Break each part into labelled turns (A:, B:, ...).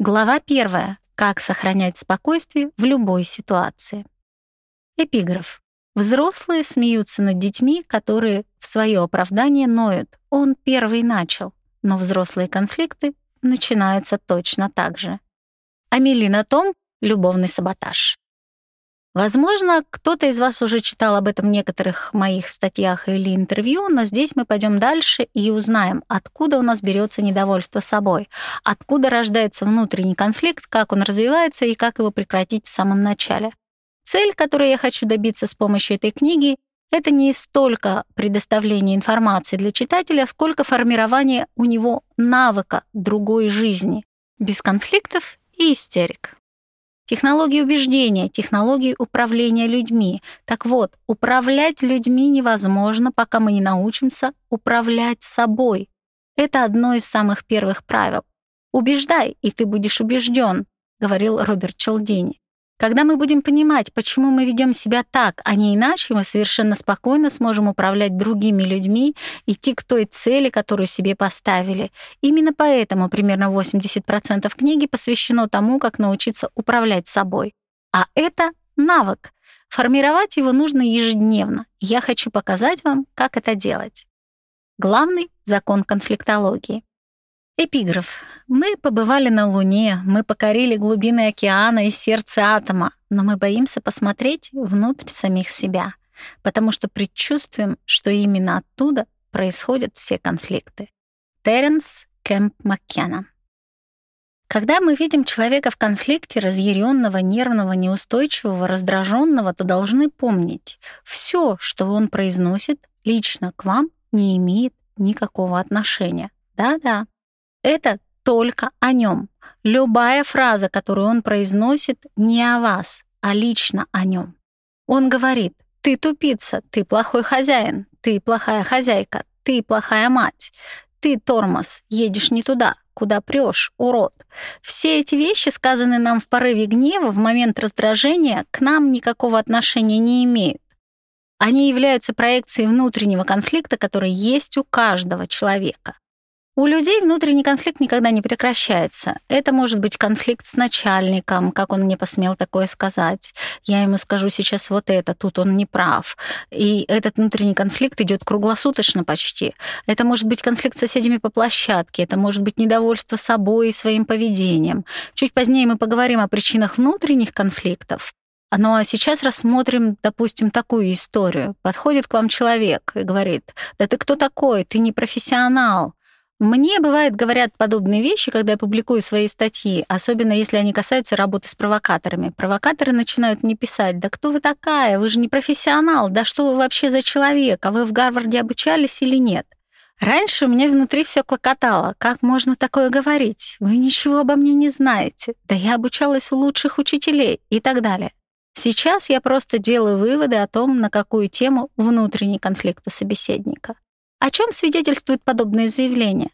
A: Глава первая. Как сохранять спокойствие в любой ситуации. Эпиграф. Взрослые смеются над детьми, которые в свое оправдание ноют. Он первый начал. Но взрослые конфликты начинаются точно так же. Амелина Том «Любовный саботаж». Возможно, кто-то из вас уже читал об этом в некоторых моих статьях или интервью, но здесь мы пойдем дальше и узнаем, откуда у нас берется недовольство собой, откуда рождается внутренний конфликт, как он развивается и как его прекратить в самом начале. Цель, которую я хочу добиться с помощью этой книги, это не столько предоставление информации для читателя, сколько формирование у него навыка другой жизни, без конфликтов и истерик. Технологии убеждения, технологии управления людьми. Так вот, управлять людьми невозможно, пока мы не научимся управлять собой. Это одно из самых первых правил. «Убеждай, и ты будешь убежден», — говорил Роберт Челдини. Когда мы будем понимать, почему мы ведем себя так, а не иначе, мы совершенно спокойно сможем управлять другими людьми, идти к той цели, которую себе поставили. Именно поэтому примерно 80% книги посвящено тому, как научиться управлять собой. А это навык. Формировать его нужно ежедневно. Я хочу показать вам, как это делать. Главный закон конфликтологии. Эпиграф. Мы побывали на Луне, мы покорили глубины океана и сердце атома, но мы боимся посмотреть внутрь самих себя, потому что предчувствуем, что именно оттуда происходят все конфликты. Теренс Кэмп Маккена. Когда мы видим человека в конфликте, разъяренного, нервного, неустойчивого, раздраженного, то должны помнить, все, что он произносит, лично к вам не имеет никакого отношения. Да-да, это только о нем. Любая фраза, которую он произносит, не о вас, а лично о нем. Он говорит, ты тупица, ты плохой хозяин, ты плохая хозяйка, ты плохая мать, ты тормоз, едешь не туда, куда прешь, урод. Все эти вещи, сказанные нам в порыве гнева, в момент раздражения, к нам никакого отношения не имеют. Они являются проекцией внутреннего конфликта, который есть у каждого человека. У людей внутренний конфликт никогда не прекращается. Это может быть конфликт с начальником, как он мне посмел такое сказать. Я ему скажу сейчас вот это, тут он не прав. И этот внутренний конфликт идет круглосуточно почти. Это может быть конфликт с соседями по площадке, это может быть недовольство собой и своим поведением. Чуть позднее мы поговорим о причинах внутренних конфликтов. Ну а сейчас рассмотрим, допустим, такую историю. Подходит к вам человек и говорит, да ты кто такой, ты не профессионал. Мне, бывает, говорят подобные вещи, когда я публикую свои статьи, особенно если они касаются работы с провокаторами. Провокаторы начинают мне писать, да кто вы такая, вы же не профессионал, да что вы вообще за человек, а вы в Гарварде обучались или нет? Раньше у меня внутри все клокотало. Как можно такое говорить? Вы ничего обо мне не знаете. Да я обучалась у лучших учителей и так далее. Сейчас я просто делаю выводы о том, на какую тему внутренний конфликт у собеседника. О чем свидетельствуют подобные заявления?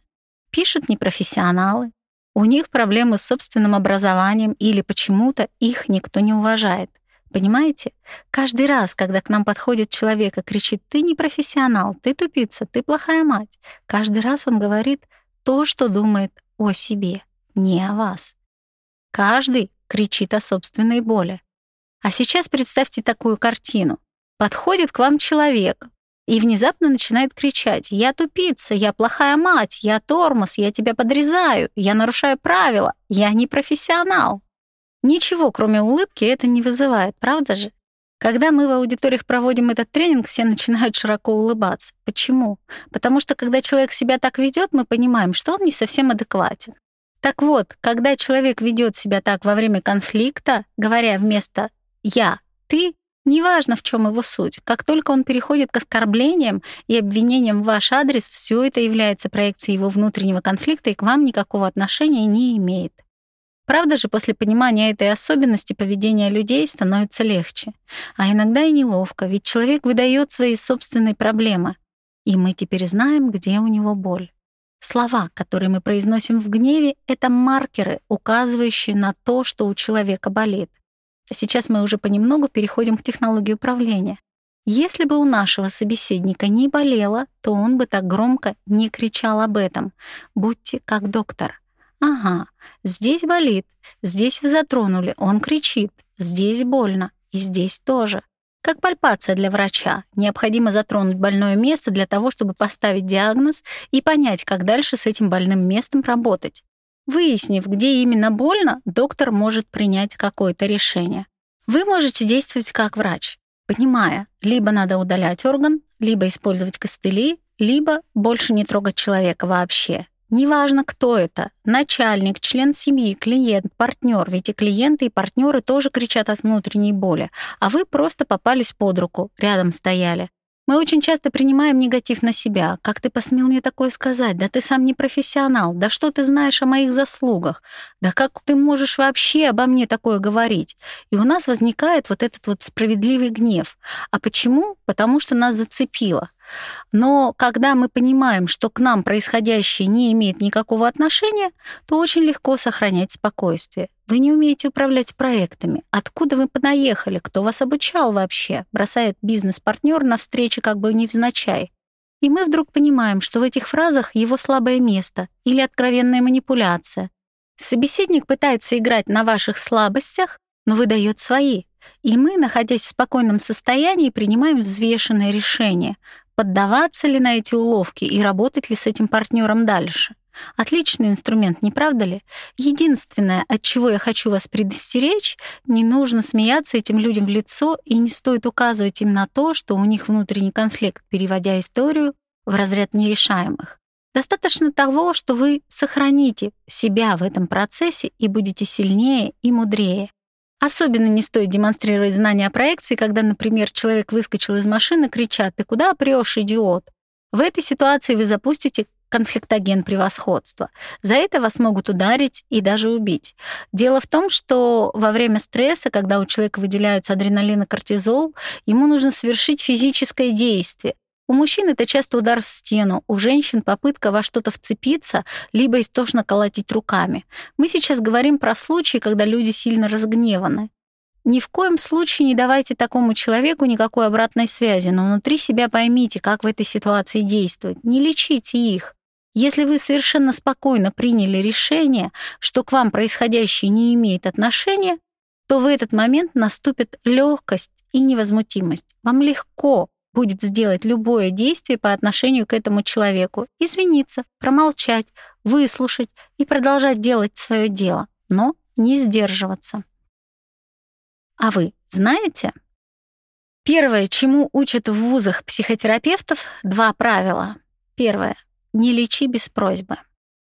A: Пишут непрофессионалы. У них проблемы с собственным образованием или почему-то их никто не уважает. Понимаете? Каждый раз, когда к нам подходит человек и кричит «ты не профессионал, ты тупица, ты плохая мать», каждый раз он говорит то, что думает о себе, не о вас. Каждый кричит о собственной боли. А сейчас представьте такую картину. Подходит к вам человек, и внезапно начинает кричать «Я тупица, я плохая мать, я тормоз, я тебя подрезаю, я нарушаю правила, я не профессионал». Ничего, кроме улыбки, это не вызывает, правда же? Когда мы в аудиториях проводим этот тренинг, все начинают широко улыбаться. Почему? Потому что когда человек себя так ведет, мы понимаем, что он не совсем адекватен. Так вот, когда человек ведет себя так во время конфликта, говоря вместо «я», «ты», Неважно, в чем его суть. Как только он переходит к оскорблениям и обвинениям в ваш адрес, все это является проекцией его внутреннего конфликта и к вам никакого отношения не имеет. Правда же, после понимания этой особенности поведения людей становится легче. А иногда и неловко, ведь человек выдает свои собственные проблемы. И мы теперь знаем, где у него боль. Слова, которые мы произносим в гневе, — это маркеры, указывающие на то, что у человека болит. Сейчас мы уже понемногу переходим к технологии управления. Если бы у нашего собеседника не болело, то он бы так громко не кричал об этом. Будьте как доктор. Ага, Здесь болит, здесь вы затронули, он кричит, здесь больно, и здесь тоже. Как пальпация для врача. Необходимо затронуть больное место для того, чтобы поставить диагноз и понять, как дальше с этим больным местом работать. Выяснив, где именно больно, доктор может принять какое-то решение. Вы можете действовать как врач, понимая, либо надо удалять орган, либо использовать костыли, либо больше не трогать человека вообще. Неважно, кто это — начальник, член семьи, клиент, партнер, ведь и клиенты, и партнеры тоже кричат от внутренней боли, а вы просто попались под руку, рядом стояли. Мы очень часто принимаем негатив на себя. Как ты посмел мне такое сказать? Да ты сам не профессионал. Да что ты знаешь о моих заслугах? Да как ты можешь вообще обо мне такое говорить? И у нас возникает вот этот вот справедливый гнев. А почему? Потому что нас зацепило. Но когда мы понимаем, что к нам происходящее не имеет никакого отношения, то очень легко сохранять спокойствие. Вы не умеете управлять проектами. Откуда вы понаехали? Кто вас обучал вообще? Бросает бизнес-партнер на встрече как бы невзначай. И мы вдруг понимаем, что в этих фразах его слабое место или откровенная манипуляция. Собеседник пытается играть на ваших слабостях, но выдает свои. И мы, находясь в спокойном состоянии, принимаем взвешенное решение, поддаваться ли на эти уловки и работать ли с этим партнером дальше. Отличный инструмент, не правда ли? Единственное, от чего я хочу вас предостеречь, не нужно смеяться этим людям в лицо и не стоит указывать им на то, что у них внутренний конфликт, переводя историю в разряд нерешаемых. Достаточно того, что вы сохраните себя в этом процессе и будете сильнее и мудрее. Особенно не стоит демонстрировать знания о проекции, когда, например, человек выскочил из машины, кричат «Ты куда прешь, идиот?». В этой ситуации вы запустите конфликтоген превосходства. За это вас могут ударить и даже убить. Дело в том, что во время стресса, когда у человека выделяются адреналин и кортизол, ему нужно совершить физическое действие. У мужчин это часто удар в стену, у женщин попытка во что-то вцепиться, либо истошно колотить руками. Мы сейчас говорим про случаи, когда люди сильно разгневаны. Ни в коем случае не давайте такому человеку никакой обратной связи, но внутри себя поймите, как в этой ситуации действовать. Не лечите их. Если вы совершенно спокойно приняли решение, что к вам происходящее не имеет отношения, то в этот момент наступит легкость и невозмутимость. Вам легко будет сделать любое действие по отношению к этому человеку, извиниться, промолчать, выслушать и продолжать делать свое дело, но не сдерживаться. А вы знаете? Первое, чему учат в вузах психотерапевтов, два правила. Первое не лечи без просьбы.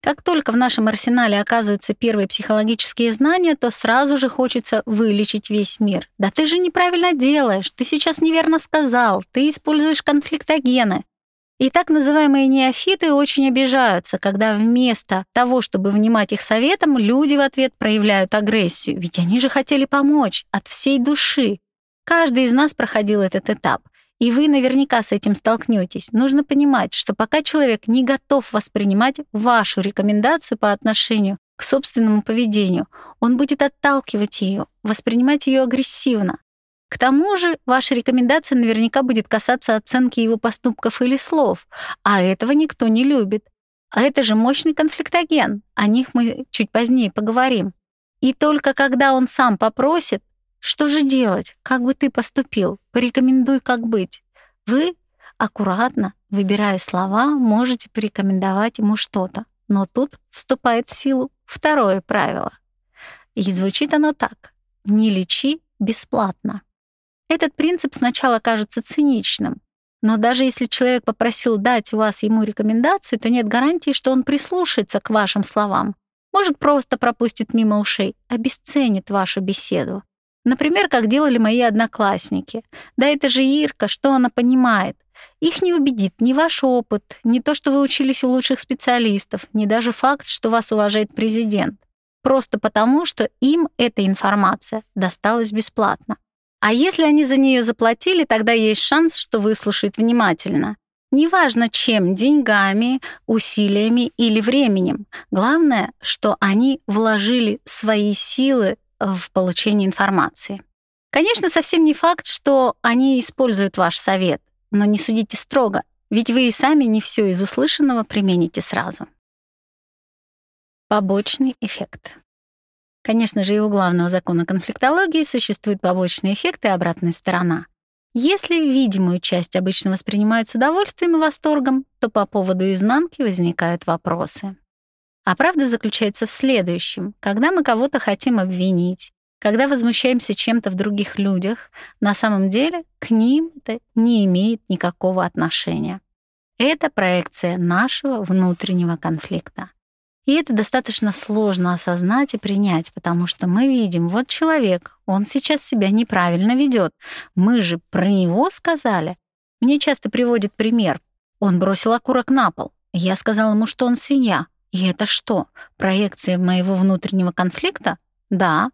A: Как только в нашем арсенале оказываются первые психологические знания, то сразу же хочется вылечить весь мир. Да ты же неправильно делаешь, ты сейчас неверно сказал, ты используешь конфликтогены. И так называемые неофиты очень обижаются, когда вместо того, чтобы внимать их советам, люди в ответ проявляют агрессию. Ведь они же хотели помочь от всей души. Каждый из нас проходил этот этап. И вы наверняка с этим столкнетесь. Нужно понимать, что пока человек не готов воспринимать вашу рекомендацию по отношению к собственному поведению, он будет отталкивать ее, воспринимать ее агрессивно. К тому же ваша рекомендация наверняка будет касаться оценки его поступков или слов, а этого никто не любит. А это же мощный конфликтоген, о них мы чуть позднее поговорим. И только когда он сам попросит, что же делать? Как бы ты поступил? Порекомендуй, как быть. Вы аккуратно, выбирая слова, можете порекомендовать ему что-то. Но тут вступает в силу второе правило. И звучит оно так. Не лечи бесплатно. Этот принцип сначала кажется циничным, но даже если человек попросил дать у вас ему рекомендацию, то нет гарантии, что он прислушается к вашим словам. Может, просто пропустит мимо ушей, обесценит вашу беседу. Например, как делали мои одноклассники. Да это же Ирка, что она понимает? Их не убедит ни ваш опыт, ни то, что вы учились у лучших специалистов, ни даже факт, что вас уважает президент. Просто потому, что им эта информация досталась бесплатно. А если они за нее заплатили, тогда есть шанс, что выслушают внимательно. Неважно чем, деньгами, усилиями или временем. Главное, что они вложили свои силы в получении информации. Конечно, совсем не факт, что они используют ваш совет, но не судите строго, ведь вы и сами не все из услышанного примените сразу. Побочный эффект. Конечно же, и у главного закона конфликтологии существуют побочные эффекты и обратная сторона. Если видимую часть обычно воспринимают с удовольствием и восторгом, то по поводу изнанки возникают вопросы. А правда заключается в следующем. Когда мы кого-то хотим обвинить, когда возмущаемся чем-то в других людях, на самом деле к ним это не имеет никакого отношения. Это проекция нашего внутреннего конфликта. И это достаточно сложно осознать и принять, потому что мы видим, вот человек, он сейчас себя неправильно ведет. Мы же про него сказали. Мне часто приводит пример. Он бросил окурок на пол. Я сказал ему, что он свинья. И это что, проекция моего внутреннего конфликта? Да.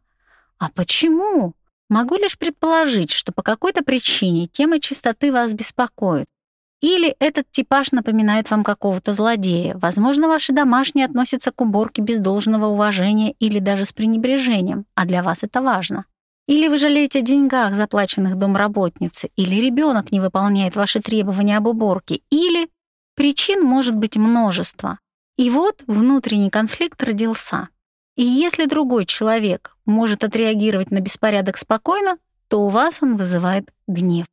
A: А почему? Могу лишь предположить, что по какой-то причине тема чистоты вас беспокоит. Или этот типаж напоминает вам какого-то злодея. Возможно, ваши домашние относятся к уборке без должного уважения или даже с пренебрежением, а для вас это важно. Или вы жалеете о деньгах, заплаченных домработнице, или ребенок не выполняет ваши требования об уборке, или причин может быть множество. И вот внутренний конфликт родился. И если другой человек может отреагировать на беспорядок спокойно, то у вас он вызывает гнев.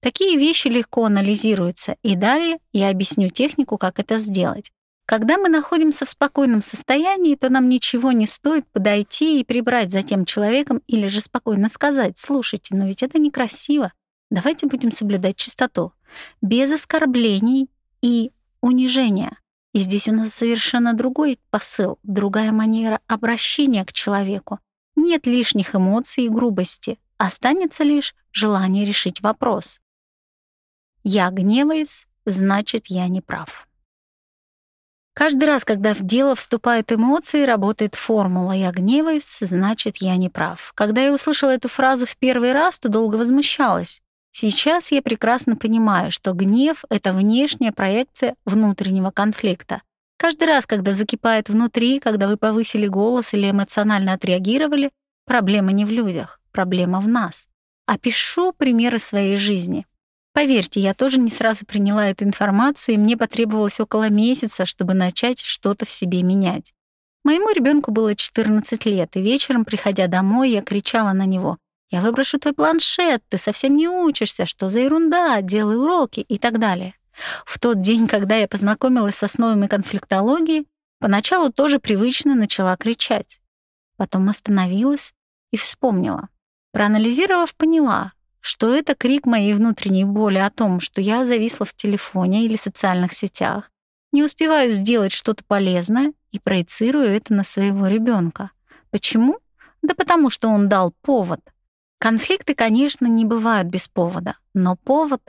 A: Такие вещи легко анализируются, и далее я объясню технику, как это сделать. Когда мы находимся в спокойном состоянии, то нам ничего не стоит подойти и прибрать за тем человеком или же спокойно сказать, слушайте, но ведь это некрасиво, давайте будем соблюдать чистоту, без оскорблений и унижения. И здесь у нас совершенно другой посыл, другая манера обращения к человеку. Нет лишних эмоций и грубости, останется лишь желание решить вопрос. Я гневаюсь, значит, я не прав. Каждый раз, когда в дело вступают эмоции, работает формула «я гневаюсь, значит, я не прав». Когда я услышала эту фразу в первый раз, то долго возмущалась. Сейчас я прекрасно понимаю, что гнев — это внешняя проекция внутреннего конфликта. Каждый раз, когда закипает внутри, когда вы повысили голос или эмоционально отреагировали, проблема не в людях, проблема в нас. Опишу примеры своей жизни. Поверьте, я тоже не сразу приняла эту информацию, и мне потребовалось около месяца, чтобы начать что-то в себе менять. Моему ребенку было 14 лет, и вечером, приходя домой, я кричала на него. «Я выброшу твой планшет, ты совсем не учишься, что за ерунда, делай уроки» и так далее. В тот день, когда я познакомилась с основами конфликтологии, поначалу тоже привычно начала кричать. Потом остановилась и вспомнила. Проанализировав, поняла, что это крик моей внутренней боли о том, что я зависла в телефоне или социальных сетях, не успеваю сделать что-то полезное и проецирую это на своего ребенка. Почему? Да потому что он дал повод. Конфликты, конечно, не бывают без повода, но повод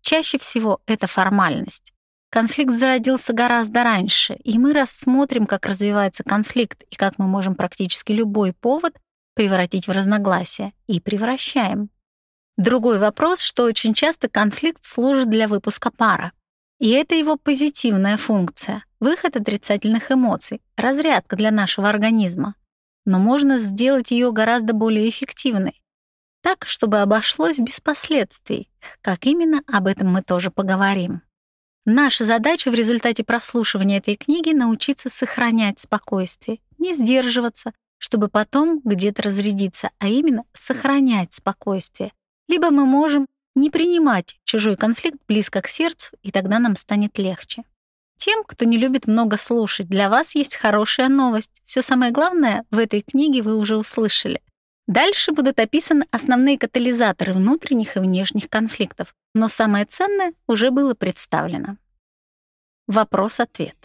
A: чаще всего это формальность. Конфликт зародился гораздо раньше, и мы рассмотрим, как развивается конфликт и как мы можем практически любой повод превратить в разногласие, и превращаем. Другой вопрос, что очень часто конфликт служит для выпуска пара. И это его позитивная функция, выход отрицательных эмоций, разрядка для нашего организма. Но можно сделать ее гораздо более эффективной. Так, чтобы обошлось без последствий. Как именно, об этом мы тоже поговорим. Наша задача в результате прослушивания этой книги научиться сохранять спокойствие, не сдерживаться, чтобы потом где-то разрядиться, а именно сохранять спокойствие, либо мы можем не принимать чужой конфликт близко к сердцу, и тогда нам станет легче. Тем, кто не любит много слушать, для вас есть хорошая новость. Все самое главное в этой книге вы уже услышали. Дальше будут описаны основные катализаторы внутренних и внешних конфликтов, но самое ценное уже было представлено. Вопрос-ответ.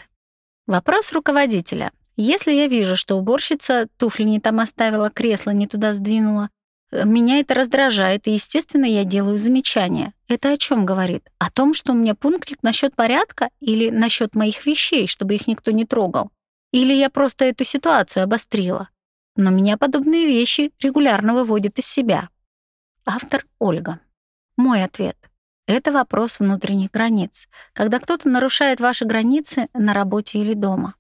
A: Вопрос руководителя. Если я вижу, что уборщица туфли не там оставила, кресло не туда сдвинула, меня это раздражает, и, естественно, я делаю замечания. Это о чем говорит? О том, что у меня пунктик насчет порядка или насчет моих вещей, чтобы их никто не трогал? Или я просто эту ситуацию обострила? Но меня подобные вещи регулярно выводят из себя. Автор Ольга. Мой ответ. Это вопрос внутренних границ. Когда кто-то нарушает ваши границы на работе или дома.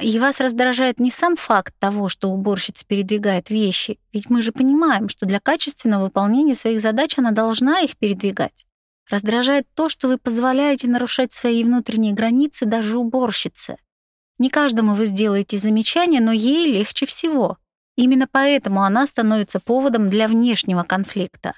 A: И вас раздражает не сам факт того, что уборщица передвигает вещи, ведь мы же понимаем, что для качественного выполнения своих задач она должна их передвигать. Раздражает то, что вы позволяете нарушать свои внутренние границы даже уборщице. Не каждому вы сделаете замечание, но ей легче всего. Именно поэтому она становится поводом для внешнего конфликта.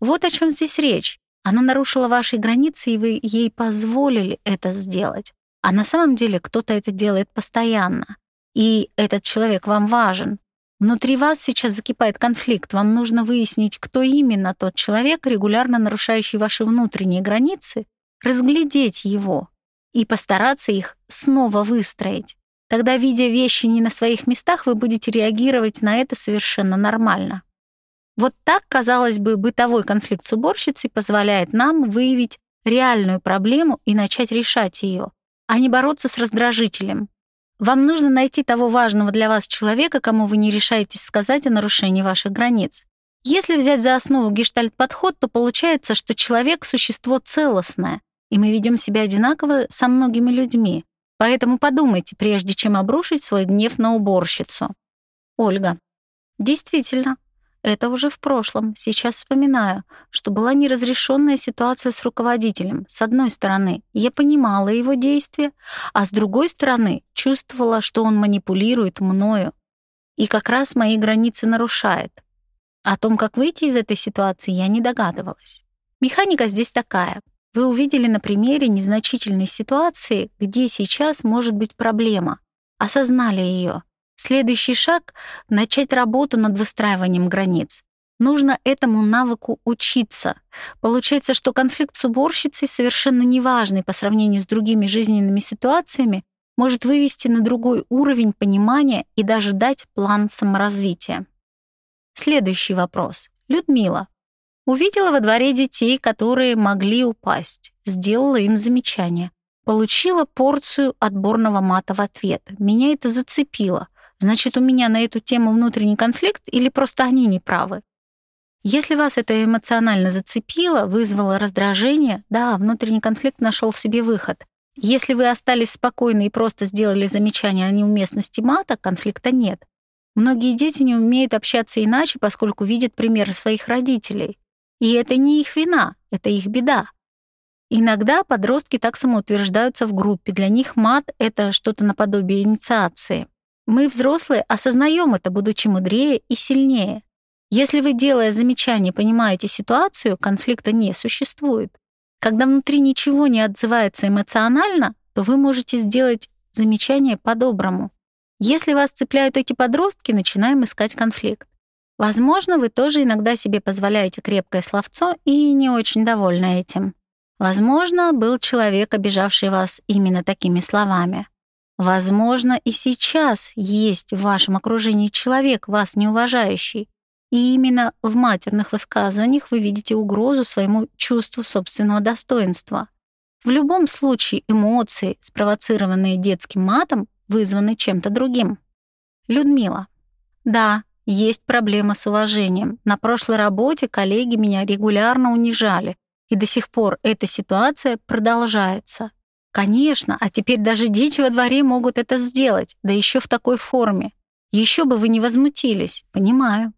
A: Вот о чем здесь речь. Она нарушила ваши границы, и вы ей позволили это сделать. А на самом деле кто-то это делает постоянно. И этот человек вам важен. Внутри вас сейчас закипает конфликт. Вам нужно выяснить, кто именно тот человек, регулярно нарушающий ваши внутренние границы, разглядеть его и постараться их снова выстроить. Тогда, видя вещи не на своих местах, вы будете реагировать на это совершенно нормально. Вот так, казалось бы, бытовой конфликт с уборщицей позволяет нам выявить реальную проблему и начать решать ее, а не бороться с раздражителем. Вам нужно найти того важного для вас человека, кому вы не решаетесь сказать о нарушении ваших границ. Если взять за основу гештальт-подход, то получается, что человек — существо целостное, и мы ведем себя одинаково со многими людьми. Поэтому подумайте, прежде чем обрушить свой гнев на уборщицу. Ольга. Действительно, это уже в прошлом. Сейчас вспоминаю, что была неразрешенная ситуация с руководителем. С одной стороны, я понимала его действия, а с другой стороны, чувствовала, что он манипулирует мною и как раз мои границы нарушает. О том, как выйти из этой ситуации, я не догадывалась. Механика здесь такая. Вы увидели на примере незначительной ситуации, где сейчас может быть проблема. Осознали ее. Следующий шаг — начать работу над выстраиванием границ. Нужно этому навыку учиться. Получается, что конфликт с уборщицей, совершенно неважный по сравнению с другими жизненными ситуациями, может вывести на другой уровень понимания и даже дать план саморазвития. Следующий вопрос. Людмила. Увидела во дворе детей, которые могли упасть. Сделала им замечание. Получила порцию отборного мата в ответ. Меня это зацепило. Значит, у меня на эту тему внутренний конфликт или просто они не правы? Если вас это эмоционально зацепило, вызвало раздражение, да, внутренний конфликт нашел себе выход. Если вы остались спокойны и просто сделали замечание о неуместности мата, конфликта нет. Многие дети не умеют общаться иначе, поскольку видят примеры своих родителей. И это не их вина, это их беда. Иногда подростки так самоутверждаются в группе. Для них мат — это что-то наподобие инициации. Мы, взрослые, осознаем это, будучи мудрее и сильнее. Если вы, делая замечание, понимаете ситуацию, конфликта не существует. Когда внутри ничего не отзывается эмоционально, то вы можете сделать замечание по-доброму. Если вас цепляют эти подростки, начинаем искать конфликт. Возможно, вы тоже иногда себе позволяете крепкое словцо и не очень довольны этим. Возможно, был человек, обижавший вас именно такими словами. Возможно, и сейчас есть в вашем окружении человек, вас не уважающий, и именно в матерных высказываниях вы видите угрозу своему чувству собственного достоинства. В любом случае эмоции, спровоцированные детским матом, вызваны чем-то другим. Людмила. Да, есть проблема с уважением. На прошлой работе коллеги меня регулярно унижали, и до сих пор эта ситуация продолжается. Конечно, а теперь даже дети во дворе могут это сделать, да еще в такой форме. Еще бы вы не возмутились, понимаю.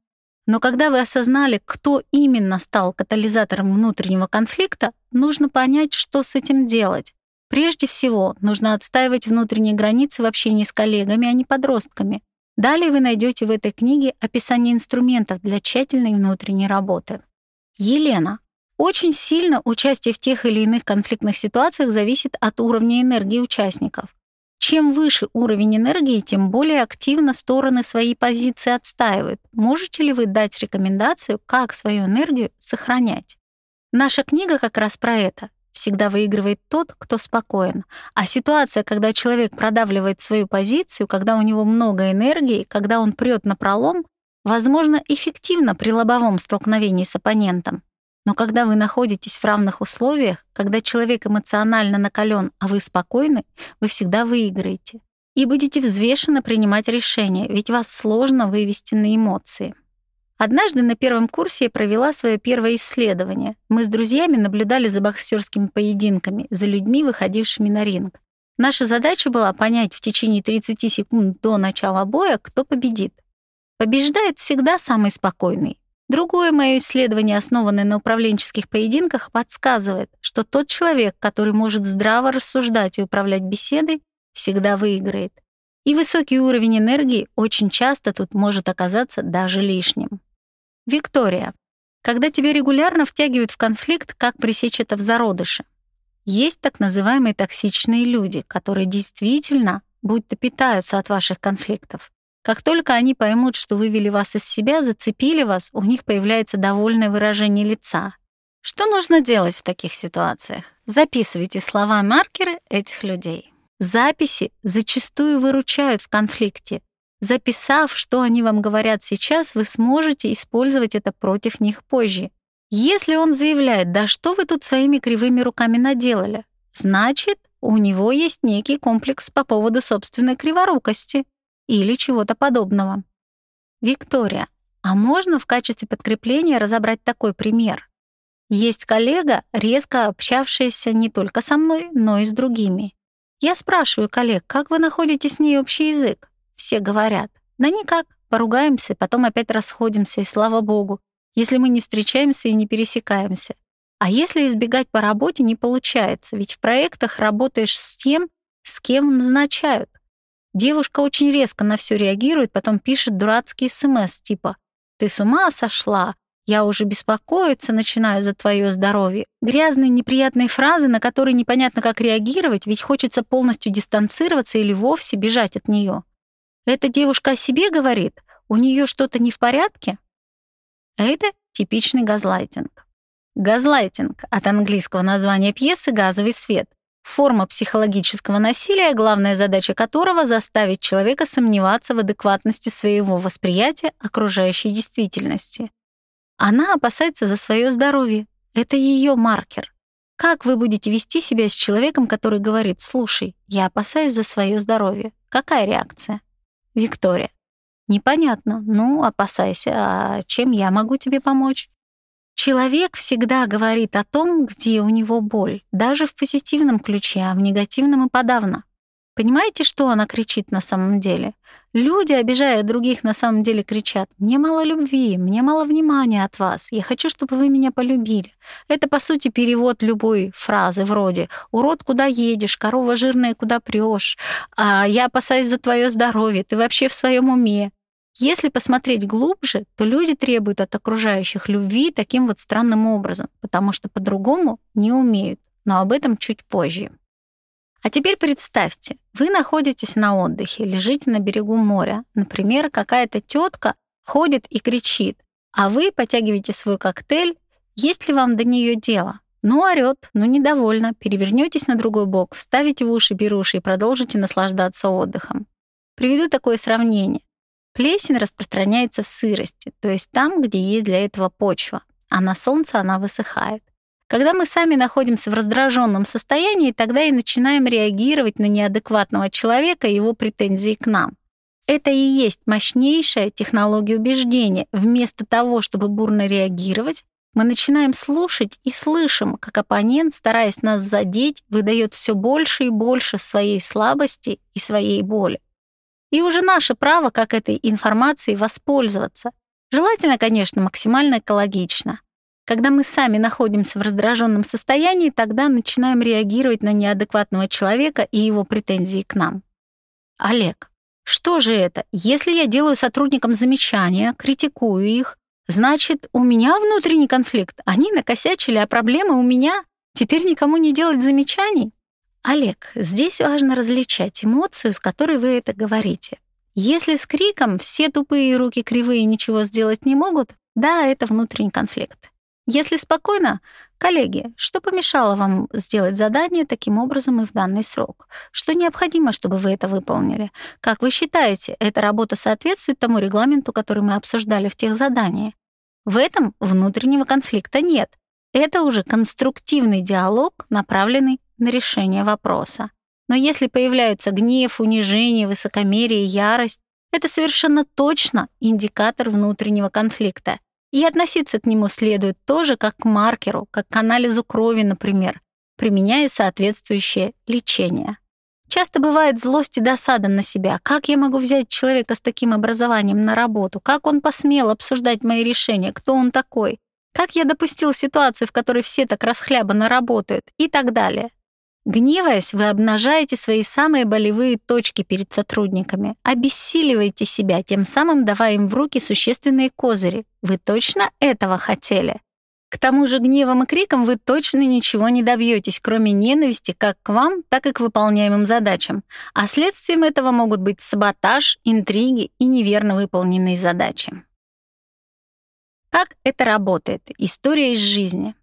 A: Но когда вы осознали, кто именно стал катализатором внутреннего конфликта, нужно понять, что с этим делать. Прежде всего, нужно отстаивать внутренние границы в общении с коллегами, а не подростками. Далее вы найдете в этой книге описание инструментов для тщательной внутренней работы. Елена. Очень сильно участие в тех или иных конфликтных ситуациях зависит от уровня энергии участников. Чем выше уровень энергии, тем более активно стороны свои позиции отстаивают. Можете ли вы дать рекомендацию, как свою энергию сохранять? Наша книга как раз про это. Всегда выигрывает тот, кто спокоен. А ситуация, когда человек продавливает свою позицию, когда у него много энергии, когда он прет на пролом, возможно, эффективно при лобовом столкновении с оппонентом. Но когда вы находитесь в равных условиях, когда человек эмоционально накален, а вы спокойны, вы всегда выиграете. И будете взвешенно принимать решения, ведь вас сложно вывести на эмоции. Однажды на первом курсе я провела свое первое исследование. Мы с друзьями наблюдали за боксерскими поединками, за людьми, выходившими на ринг. Наша задача была понять в течение 30 секунд до начала боя, кто победит. Побеждает всегда самый спокойный. Другое мое исследование, основанное на управленческих поединках, подсказывает, что тот человек, который может здраво рассуждать и управлять беседой, всегда выиграет. И высокий уровень энергии очень часто тут может оказаться даже лишним. Виктория. Когда тебя регулярно втягивают в конфликт, как пресечь это в зародыше? Есть так называемые токсичные люди, которые действительно будто питаются от ваших конфликтов. Как только они поймут, что вывели вас из себя, зацепили вас, у них появляется довольное выражение лица. Что нужно делать в таких ситуациях? Записывайте слова-маркеры этих людей. Записи зачастую выручают в конфликте. Записав, что они вам говорят сейчас, вы сможете использовать это против них позже. Если он заявляет, да что вы тут своими кривыми руками наделали, значит, у него есть некий комплекс по поводу собственной криворукости или чего-то подобного. Виктория, а можно в качестве подкрепления разобрать такой пример? Есть коллега, резко общавшаяся не только со мной, но и с другими. Я спрашиваю коллег, как вы находите с ней общий язык? Все говорят, да никак, поругаемся, потом опять расходимся, и слава богу, если мы не встречаемся и не пересекаемся. А если избегать по работе, не получается, ведь в проектах работаешь с тем, с кем назначают. Девушка очень резко на все реагирует, потом пишет дурацкий смс типа «Ты с ума сошла? Я уже беспокоиться начинаю за твое здоровье». Грязные неприятные фразы, на которые непонятно как реагировать, ведь хочется полностью дистанцироваться или вовсе бежать от нее. Эта девушка о себе говорит? У нее что-то не в порядке? Это типичный газлайтинг. Газлайтинг от английского названия пьесы «Газовый свет» форма психологического насилия, главная задача которого — заставить человека сомневаться в адекватности своего восприятия окружающей действительности. Она опасается за свое здоровье. Это ее маркер. Как вы будете вести себя с человеком, который говорит «Слушай, я опасаюсь за свое здоровье». Какая реакция? Виктория. Непонятно. Ну, опасайся. А чем я могу тебе помочь? Человек всегда говорит о том, где у него боль, даже в позитивном ключе, а в негативном и подавно. Понимаете, что она кричит на самом деле? Люди, обижая других, на самом деле кричат «Мне мало любви, мне мало внимания от вас, я хочу, чтобы вы меня полюбили». Это, по сути, перевод любой фразы вроде «Урод, куда едешь? Корова жирная, куда прешь? А я опасаюсь за твое здоровье, ты вообще в своем уме?» Если посмотреть глубже, то люди требуют от окружающих любви таким вот странным образом, потому что по-другому не умеют, но об этом чуть позже. А теперь представьте, вы находитесь на отдыхе, лежите на берегу моря. Например, какая-то тетка ходит и кричит, а вы потягиваете свой коктейль. Есть ли вам до нее дело? Ну, орёт, ну, недовольна. Перевернётесь на другой бок, вставите в уши беруши и продолжите наслаждаться отдыхом. Приведу такое сравнение. Плесень распространяется в сырости, то есть там, где есть для этого почва, а на солнце она высыхает. Когда мы сами находимся в раздраженном состоянии, тогда и начинаем реагировать на неадекватного человека и его претензии к нам. Это и есть мощнейшая технология убеждения. Вместо того, чтобы бурно реагировать, мы начинаем слушать и слышим, как оппонент, стараясь нас задеть, выдает все больше и больше своей слабости и своей боли. И уже наше право, как этой информацией воспользоваться. Желательно, конечно, максимально экологично. Когда мы сами находимся в раздраженном состоянии, тогда начинаем реагировать на неадекватного человека и его претензии к нам. Олег, что же это? Если я делаю сотрудникам замечания, критикую их, значит, у меня внутренний конфликт. Они накосячили, а проблемы у меня. Теперь никому не делать замечаний? Олег, здесь важно различать эмоцию, с которой вы это говорите. Если с криком «все тупые руки кривые ничего сделать не могут», да, это внутренний конфликт. Если спокойно, коллеги, что помешало вам сделать задание таким образом и в данный срок? Что необходимо, чтобы вы это выполнили? Как вы считаете, эта работа соответствует тому регламенту, который мы обсуждали в тех заданиях? В этом внутреннего конфликта нет. Это уже конструктивный диалог, направленный на решение вопроса. Но если появляются гнев, унижение, высокомерие, ярость, это совершенно точно индикатор внутреннего конфликта. И относиться к нему следует тоже как к маркеру, как к анализу крови, например, применяя соответствующее лечение. Часто бывает злость и досада на себя. Как я могу взять человека с таким образованием на работу? Как он посмел обсуждать мои решения? Кто он такой? Как я допустил ситуацию, в которой все так расхлябанно работают? И так далее. Гневаясь, вы обнажаете свои самые болевые точки перед сотрудниками, обессиливаете себя, тем самым давая им в руки существенные козыри. Вы точно этого хотели? К тому же гневом и криком вы точно ничего не добьетесь, кроме ненависти как к вам, так и к выполняемым задачам. А следствием этого могут быть саботаж, интриги и неверно выполненные задачи. Как это работает? История из жизни.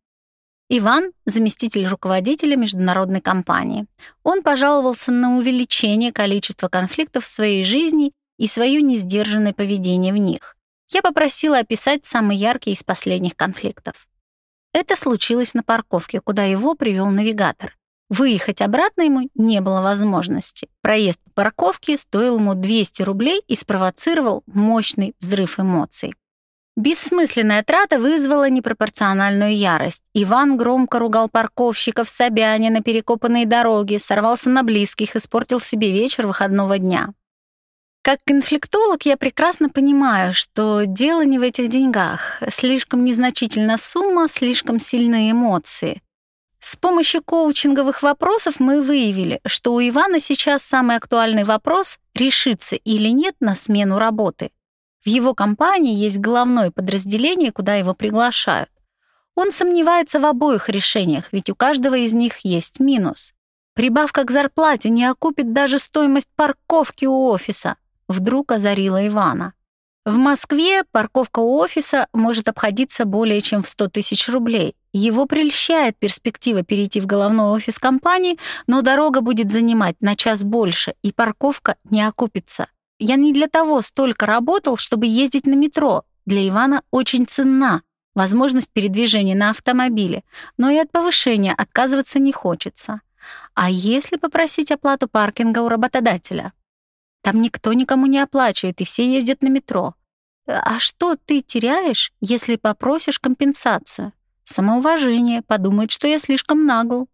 A: Иван — заместитель руководителя международной компании. Он пожаловался на увеличение количества конфликтов в своей жизни и свое несдержанное поведение в них. Я попросила описать самый яркий из последних конфликтов. Это случилось на парковке, куда его привел навигатор. Выехать обратно ему не было возможности. Проезд по парковке стоил ему 200 рублей и спровоцировал мощный взрыв эмоций. Бессмысленная трата вызвала непропорциональную ярость. Иван громко ругал парковщиков Собяне на перекопанной дороге, сорвался на близких, испортил себе вечер выходного дня. Как конфликтолог я прекрасно понимаю, что дело не в этих деньгах. Слишком незначительна сумма, слишком сильные эмоции. С помощью коучинговых вопросов мы выявили, что у Ивана сейчас самый актуальный вопрос — решиться или нет на смену работы. В его компании есть головное подразделение, куда его приглашают. Он сомневается в обоих решениях, ведь у каждого из них есть минус. Прибавка к зарплате не окупит даже стоимость парковки у офиса. Вдруг озарила Ивана. В Москве парковка у офиса может обходиться более чем в 100 тысяч рублей. Его прельщает перспектива перейти в головной офис компании, но дорога будет занимать на час больше, и парковка не окупится. Я не для того столько работал, чтобы ездить на метро. Для Ивана очень ценна возможность передвижения на автомобиле, но и от повышения отказываться не хочется. А если попросить оплату паркинга у работодателя? Там никто никому не оплачивает, и все ездят на метро. А что ты теряешь, если попросишь компенсацию? Самоуважение, подумают, что я слишком нагл.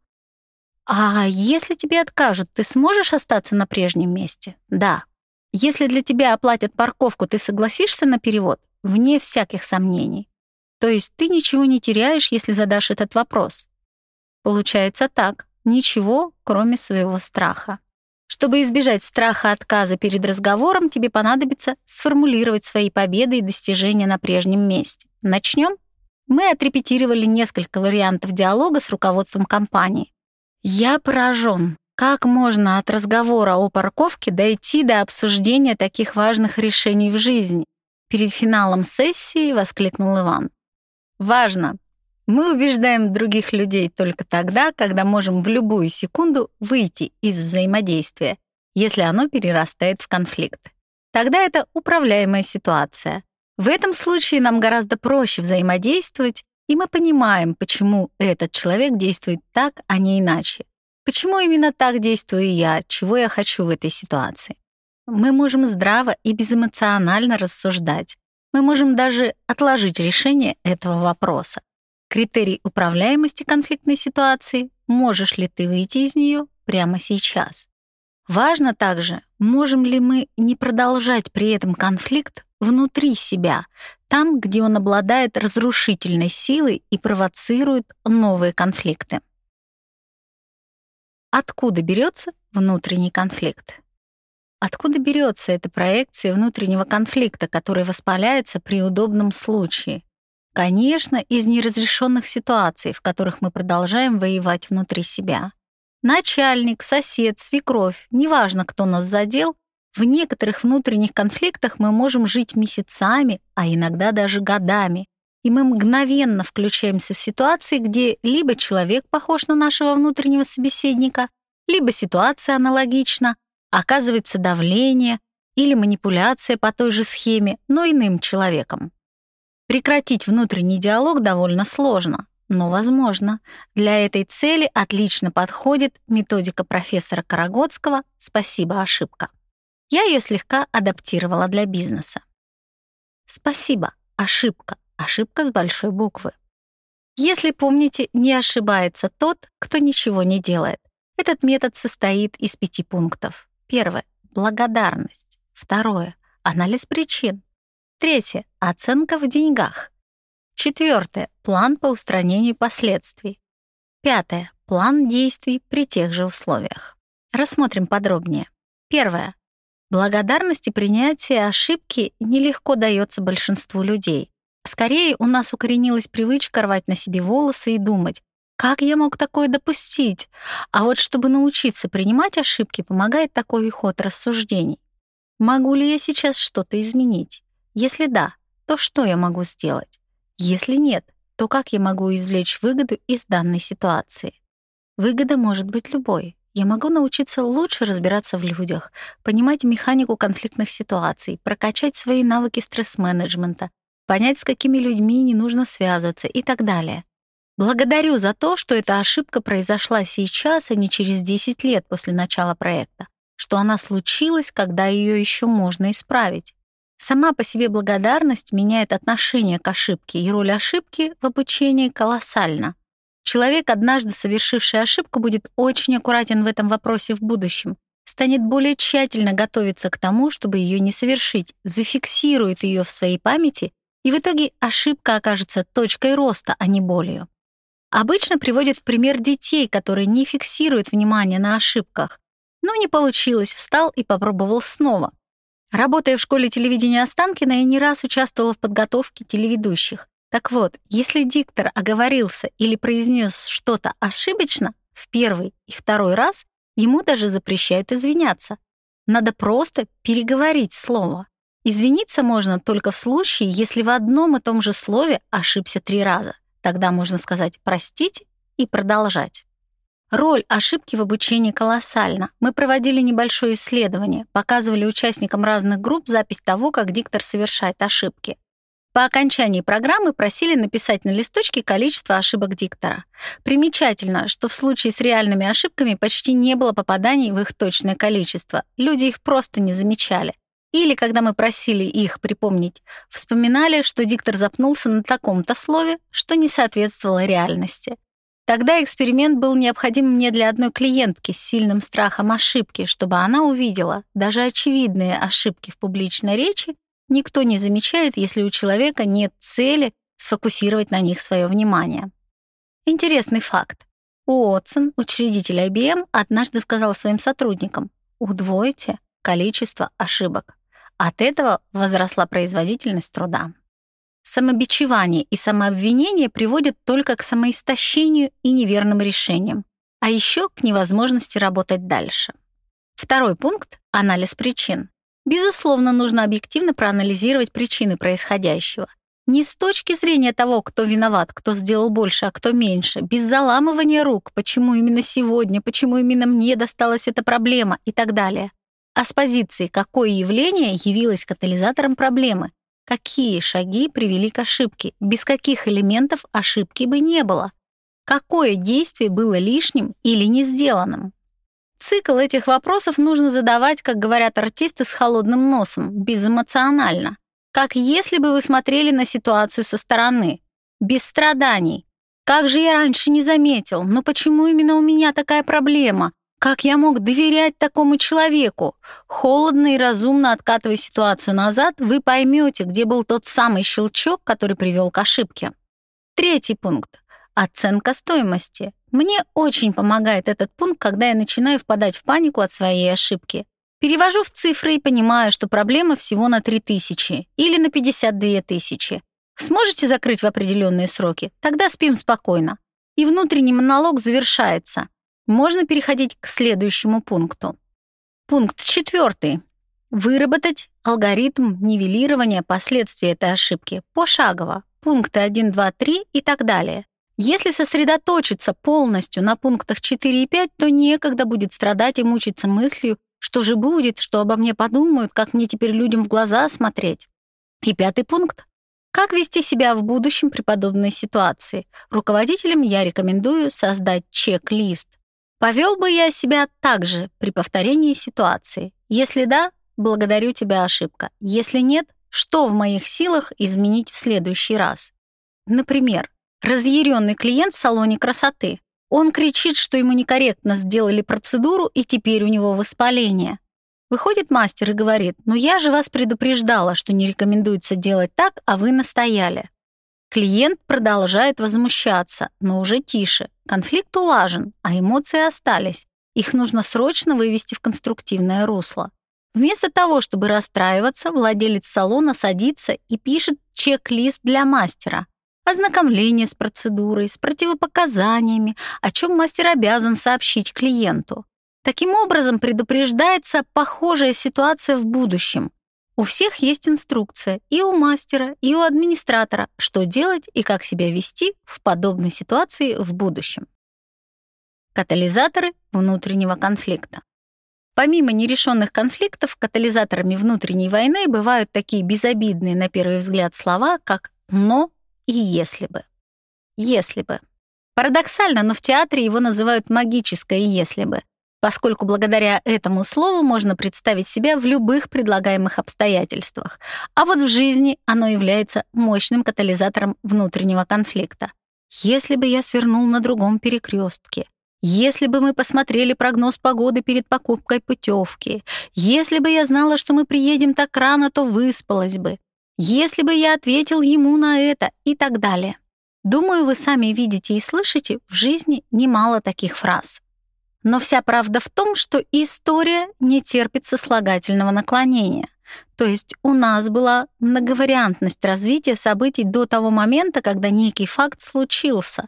A: А если тебе откажут, ты сможешь остаться на прежнем месте? Да, если для тебя оплатят парковку, ты согласишься на перевод? Вне всяких сомнений. То есть ты ничего не теряешь, если задашь этот вопрос. Получается так. Ничего, кроме своего страха. Чтобы избежать страха отказа перед разговором, тебе понадобится сформулировать свои победы и достижения на прежнем месте. Начнем? Мы отрепетировали несколько вариантов диалога с руководством компании. Я поражен. Как можно от разговора о парковке дойти до обсуждения таких важных решений в жизни? Перед финалом сессии воскликнул Иван. Важно. Мы убеждаем других людей только тогда, когда можем в любую секунду выйти из взаимодействия, если оно перерастает в конфликт. Тогда это управляемая ситуация. В этом случае нам гораздо проще взаимодействовать, и мы понимаем, почему этот человек действует так, а не иначе. Почему именно так действую я? Чего я хочу в этой ситуации? Мы можем здраво и безэмоционально рассуждать. Мы можем даже отложить решение этого вопроса. Критерий управляемости конфликтной ситуации — можешь ли ты выйти из нее прямо сейчас. Важно также, можем ли мы не продолжать при этом конфликт внутри себя, там, где он обладает разрушительной силой и провоцирует новые конфликты. Откуда берется внутренний конфликт? Откуда берется эта проекция внутреннего конфликта, который воспаляется при удобном случае? Конечно, из неразрешенных ситуаций, в которых мы продолжаем воевать внутри себя. Начальник, сосед, свекровь, неважно, кто нас задел, в некоторых внутренних конфликтах мы можем жить месяцами, а иногда даже годами, и мы мгновенно включаемся в ситуации, где либо человек похож на нашего внутреннего собеседника, либо ситуация аналогична, оказывается давление или манипуляция по той же схеме, но иным человеком. Прекратить внутренний диалог довольно сложно, но возможно. Для этой цели отлично подходит методика профессора Карагодского «Спасибо, ошибка». Я ее слегка адаптировала для бизнеса. Спасибо, ошибка Ошибка с большой буквы. Если помните, не ошибается тот, кто ничего не делает. Этот метод состоит из пяти пунктов. Первое — благодарность. Второе — анализ причин. Третье — оценка в деньгах. Четвертое — план по устранению последствий. Пятое — план действий при тех же условиях. Рассмотрим подробнее. Первое. Благодарность и принятие ошибки нелегко дается большинству людей. Скорее, у нас укоренилась привычка рвать на себе волосы и думать, как я мог такое допустить? А вот чтобы научиться принимать ошибки, помогает такой ход рассуждений. Могу ли я сейчас что-то изменить? Если да, то что я могу сделать? Если нет, то как я могу извлечь выгоду из данной ситуации? Выгода может быть любой. Я могу научиться лучше разбираться в людях, понимать механику конфликтных ситуаций, прокачать свои навыки стресс-менеджмента, понять, с какими людьми не нужно связываться и так далее. Благодарю за то, что эта ошибка произошла сейчас, а не через 10 лет после начала проекта, что она случилась, когда ее еще можно исправить. Сама по себе благодарность меняет отношение к ошибке, и роль ошибки в обучении колоссальна. Человек, однажды совершивший ошибку, будет очень аккуратен в этом вопросе в будущем, станет более тщательно готовиться к тому, чтобы ее не совершить, зафиксирует ее в своей памяти, и в итоге ошибка окажется точкой роста, а не болью. Обычно приводят в пример детей, которые не фиксируют внимание на ошибках. Но не получилось, встал и попробовал снова. Работая в школе телевидения Останкина, я не раз участвовала в подготовке телеведущих. Так вот, если диктор оговорился или произнес что-то ошибочно в первый и второй раз, ему даже запрещают извиняться. Надо просто переговорить слово. Извиниться можно только в случае, если в одном и том же слове ошибся три раза. Тогда можно сказать «простите» и продолжать. Роль ошибки в обучении колоссальна. Мы проводили небольшое исследование, показывали участникам разных групп запись того, как диктор совершает ошибки. По окончании программы просили написать на листочке количество ошибок диктора. Примечательно, что в случае с реальными ошибками почти не было попаданий в их точное количество. Люди их просто не замечали. Или, когда мы просили их припомнить, вспоминали, что диктор запнулся на таком-то слове, что не соответствовало реальности. Тогда эксперимент был необходим мне для одной клиентки с сильным страхом ошибки, чтобы она увидела, даже очевидные ошибки в публичной речи никто не замечает, если у человека нет цели сфокусировать на них свое внимание. Интересный факт. Уотсон, учредитель IBM, однажды сказал своим сотрудникам, удвойте количество ошибок. От этого возросла производительность труда. Самобичевание и самообвинение приводят только к самоистощению и неверным решениям, а еще к невозможности работать дальше. Второй пункт — анализ причин. Безусловно, нужно объективно проанализировать причины происходящего. Не с точки зрения того, кто виноват, кто сделал больше, а кто меньше, без заламывания рук, почему именно сегодня, почему именно мне досталась эта проблема и так далее, а с позиции, какое явление явилось катализатором проблемы, Какие шаги привели к ошибке? Без каких элементов ошибки бы не было? Какое действие было лишним или не сделанным? Цикл этих вопросов нужно задавать, как говорят артисты, с холодным носом, безэмоционально. Как если бы вы смотрели на ситуацию со стороны, без страданий. Как же я раньше не заметил, но почему именно у меня такая проблема? Как я мог доверять такому человеку? Холодно и разумно откатывая ситуацию назад, вы поймете, где был тот самый щелчок, который привел к ошибке. Третий пункт. Оценка стоимости. Мне очень помогает этот пункт, когда я начинаю впадать в панику от своей ошибки. Перевожу в цифры и понимаю, что проблема всего на 3000 или на 52 тысячи. Сможете закрыть в определенные сроки? Тогда спим спокойно. И внутренний монолог завершается. Можно переходить к следующему пункту. Пункт четвертый. Выработать алгоритм нивелирования последствий этой ошибки пошагово, пункты 1, 2, 3 и так далее. Если сосредоточиться полностью на пунктах 4 и 5, то некогда будет страдать и мучиться мыслью, что же будет, что обо мне подумают, как мне теперь людям в глаза смотреть. И пятый пункт. Как вести себя в будущем при подобной ситуации? Руководителям я рекомендую создать чек-лист Повел бы я себя так же при повторении ситуации? Если да, благодарю тебя, ошибка. Если нет, что в моих силах изменить в следующий раз? Например, разъяренный клиент в салоне красоты. Он кричит, что ему некорректно сделали процедуру, и теперь у него воспаление. Выходит мастер и говорит, ну я же вас предупреждала, что не рекомендуется делать так, а вы настояли. Клиент продолжает возмущаться, но уже тише. Конфликт улажен, а эмоции остались. Их нужно срочно вывести в конструктивное русло. Вместо того, чтобы расстраиваться, владелец салона садится и пишет чек-лист для мастера. Ознакомление с процедурой, с противопоказаниями, о чем мастер обязан сообщить клиенту. Таким образом предупреждается похожая ситуация в будущем. У всех есть инструкция и у мастера, и у администратора, что делать и как себя вести в подобной ситуации в будущем. Катализаторы внутреннего конфликта. Помимо нерешенных конфликтов, катализаторами внутренней войны бывают такие безобидные на первый взгляд слова, как «но» и «если бы». «Если бы». Парадоксально, но в театре его называют магическое «если бы», поскольку благодаря этому слову можно представить себя в любых предлагаемых обстоятельствах, а вот в жизни оно является мощным катализатором внутреннего конфликта. Если бы я свернул на другом перекрестке, если бы мы посмотрели прогноз погоды перед покупкой путевки, если бы я знала, что мы приедем так рано, то выспалась бы, если бы я ответил ему на это и так далее. Думаю, вы сами видите и слышите в жизни немало таких фраз. Но вся правда в том, что история не терпит сослагательного наклонения. То есть у нас была многовариантность развития событий до того момента, когда некий факт случился,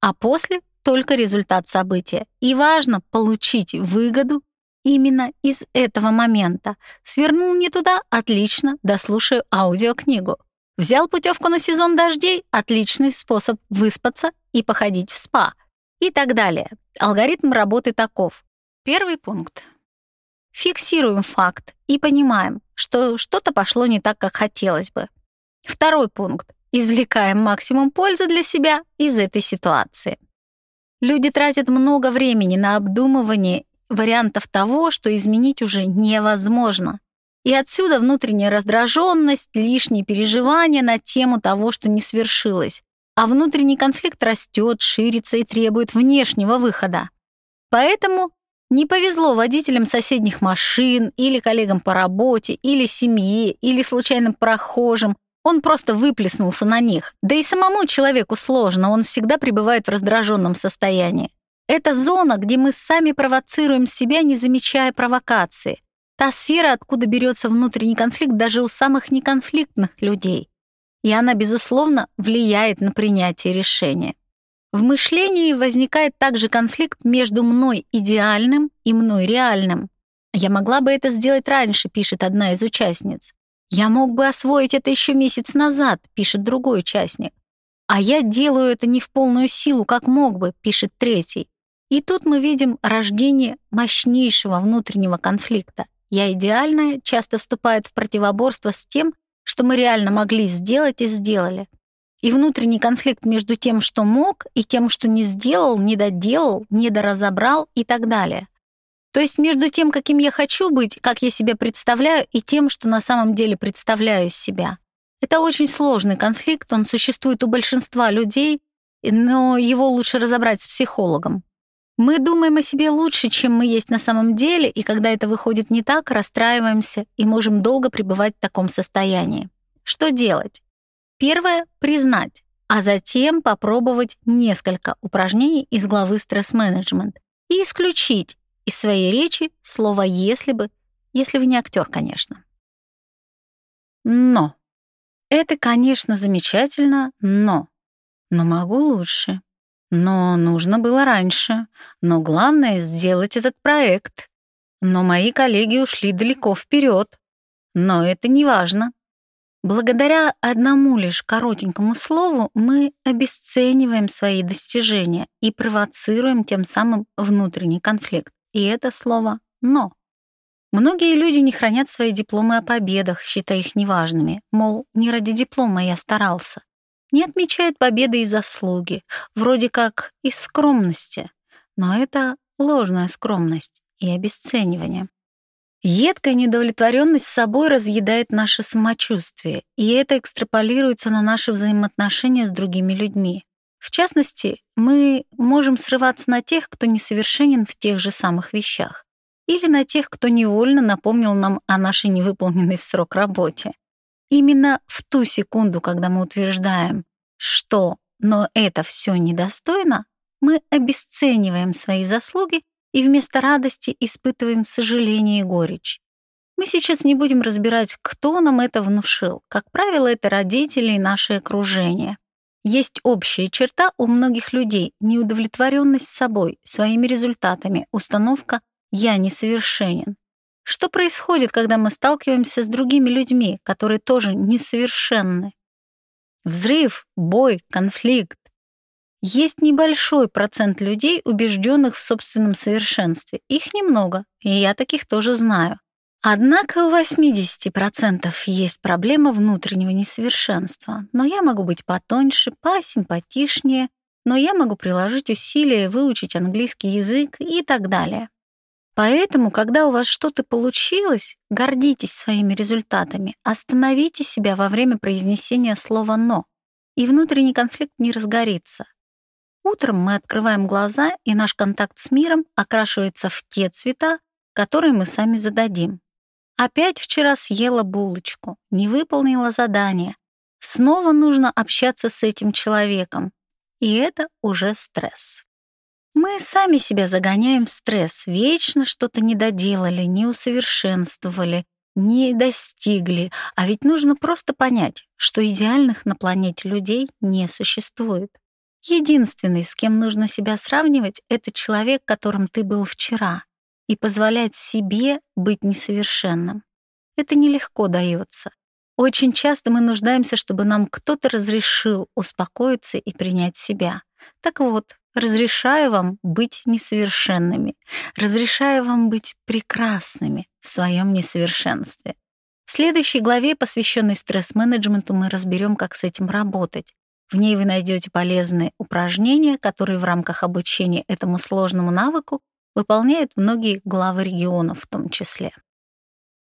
A: а после только результат события. И важно получить выгоду именно из этого момента. Свернул не туда — отлично, дослушаю аудиокнигу. Взял путевку на сезон дождей — отличный способ выспаться и походить в спа — и так далее. Алгоритм работы таков. Первый пункт. Фиксируем факт и понимаем, что что-то пошло не так, как хотелось бы. Второй пункт. Извлекаем максимум пользы для себя из этой ситуации. Люди тратят много времени на обдумывание вариантов того, что изменить уже невозможно. И отсюда внутренняя раздраженность, лишние переживания на тему того, что не свершилось, а внутренний конфликт растет, ширится и требует внешнего выхода. Поэтому не повезло водителям соседних машин или коллегам по работе, или семье, или случайным прохожим. Он просто выплеснулся на них. Да и самому человеку сложно, он всегда пребывает в раздраженном состоянии. Это зона, где мы сами провоцируем себя, не замечая провокации. Та сфера, откуда берется внутренний конфликт даже у самых неконфликтных людей и она, безусловно, влияет на принятие решения. В мышлении возникает также конфликт между мной идеальным и мной реальным. «Я могла бы это сделать раньше», — пишет одна из участниц. «Я мог бы освоить это еще месяц назад», — пишет другой участник. «А я делаю это не в полную силу, как мог бы», — пишет третий. И тут мы видим рождение мощнейшего внутреннего конфликта. «Я идеальная» часто вступает в противоборство с тем, что мы реально могли сделать и сделали. И внутренний конфликт между тем, что мог, и тем, что не сделал, не доделал, не доразобрал и так далее. То есть между тем, каким я хочу быть, как я себя представляю, и тем, что на самом деле представляю себя. Это очень сложный конфликт, он существует у большинства людей, но его лучше разобрать с психологом. Мы думаем о себе лучше, чем мы есть на самом деле, и когда это выходит не так, расстраиваемся и можем долго пребывать в таком состоянии. Что делать? Первое — признать, а затем попробовать несколько упражнений из главы «Стресс-менеджмент» и исключить из своей речи слово «если бы», если вы не актер, конечно. Но. Это, конечно, замечательно, но. Но могу лучше. Но нужно было раньше. Но главное — сделать этот проект. Но мои коллеги ушли далеко вперед. Но это не важно. Благодаря одному лишь коротенькому слову мы обесцениваем свои достижения и провоцируем тем самым внутренний конфликт. И это слово «но». Многие люди не хранят свои дипломы о победах, считая их неважными. Мол, не ради диплома я старался не отмечает победы и заслуги, вроде как из скромности. Но это ложная скромность и обесценивание. Едкая недовлетворенность собой разъедает наше самочувствие, и это экстраполируется на наши взаимоотношения с другими людьми. В частности, мы можем срываться на тех, кто несовершенен в тех же самых вещах, или на тех, кто невольно напомнил нам о нашей невыполненной в срок работе. Именно в ту секунду, когда мы утверждаем что «но это все недостойно», мы обесцениваем свои заслуги и вместо радости испытываем сожаление и горечь. Мы сейчас не будем разбирать, кто нам это внушил. Как правило, это родители и наше окружение. Есть общая черта у многих людей — неудовлетворенность собой, своими результатами, установка «я несовершенен». Что происходит, когда мы сталкиваемся с другими людьми, которые тоже несовершенны? Взрыв, бой, конфликт. Есть небольшой процент людей, убежденных в собственном совершенстве. Их немного, и я таких тоже знаю. Однако у 80% есть проблема внутреннего несовершенства. Но я могу быть потоньше, посимпатичнее, но я могу приложить усилия, выучить английский язык и так далее. Поэтому, когда у вас что-то получилось, гордитесь своими результатами, остановите себя во время произнесения слова «но», и внутренний конфликт не разгорится. Утром мы открываем глаза, и наш контакт с миром окрашивается в те цвета, которые мы сами зададим. Опять вчера съела булочку, не выполнила задание. Снова нужно общаться с этим человеком. И это уже стресс. Мы сами себя загоняем в стресс, вечно что-то не доделали, не усовершенствовали, не достигли. А ведь нужно просто понять, что идеальных на планете людей не существует. Единственный, с кем нужно себя сравнивать, это человек, которым ты был вчера и позволять себе быть несовершенным. Это нелегко дается. Очень часто мы нуждаемся, чтобы нам кто-то разрешил успокоиться и принять себя. Так вот, разрешаю вам быть несовершенными, разрешаю вам быть прекрасными в своем несовершенстве. В следующей главе, посвященной стресс-менеджменту, мы разберем, как с этим работать. В ней вы найдете полезные упражнения, которые в рамках обучения этому сложному навыку выполняют многие главы регионов в том числе.